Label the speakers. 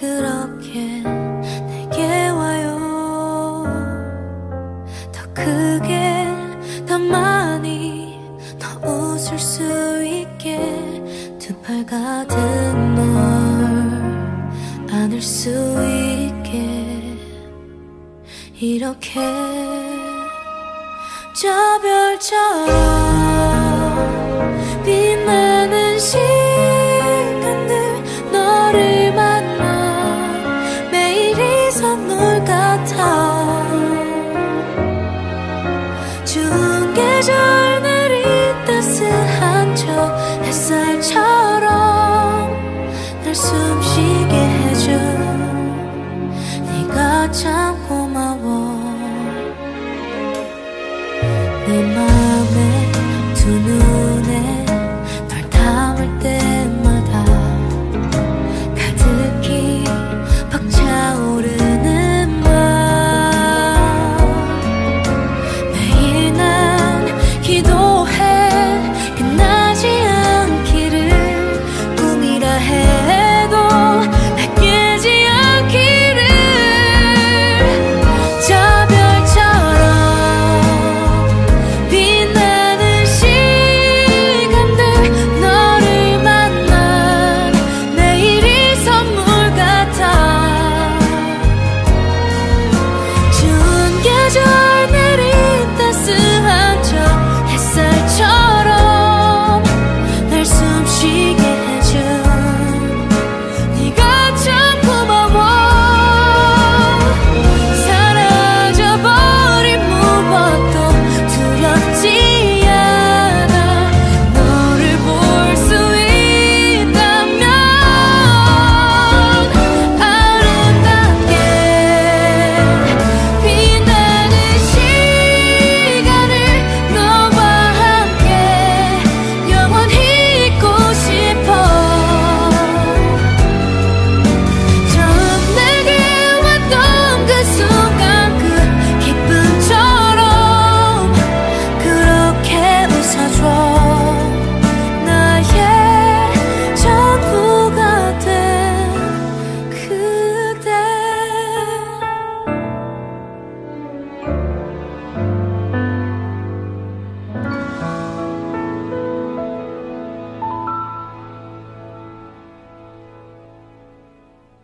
Speaker 1: 그렇게 내게 와요. 더 크게 더 많이 더 웃을 수 있게 두 팔 가득 널 안을 수 있게 이렇게 저 별처 추운 계절 내리 따스한 저 햇살처럼 날 숨쉬게 해줘. 네가 참